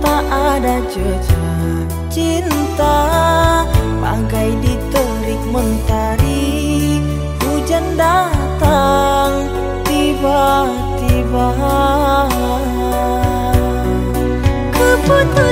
tak ada jejak cinta Bagai diterik mentari. Hujan datang tiba-tiba. Keputusanmu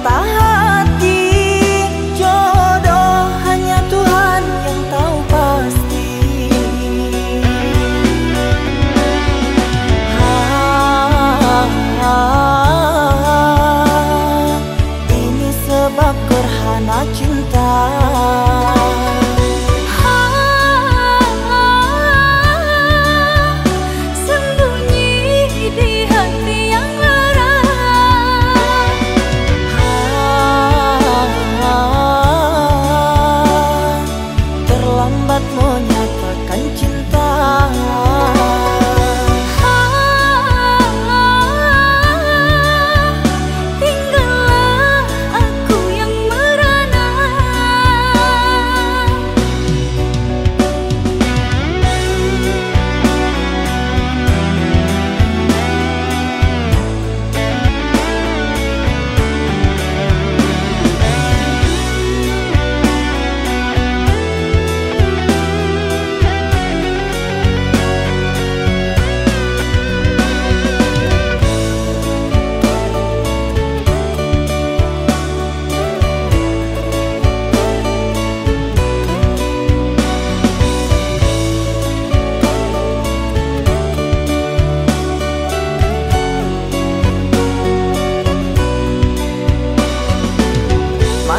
papá.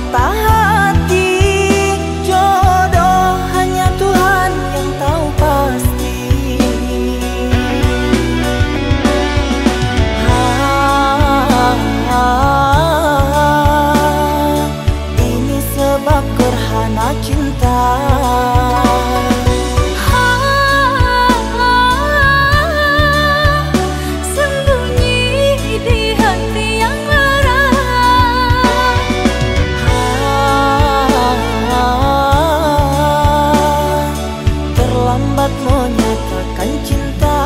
mata lambat menyatakan cinta.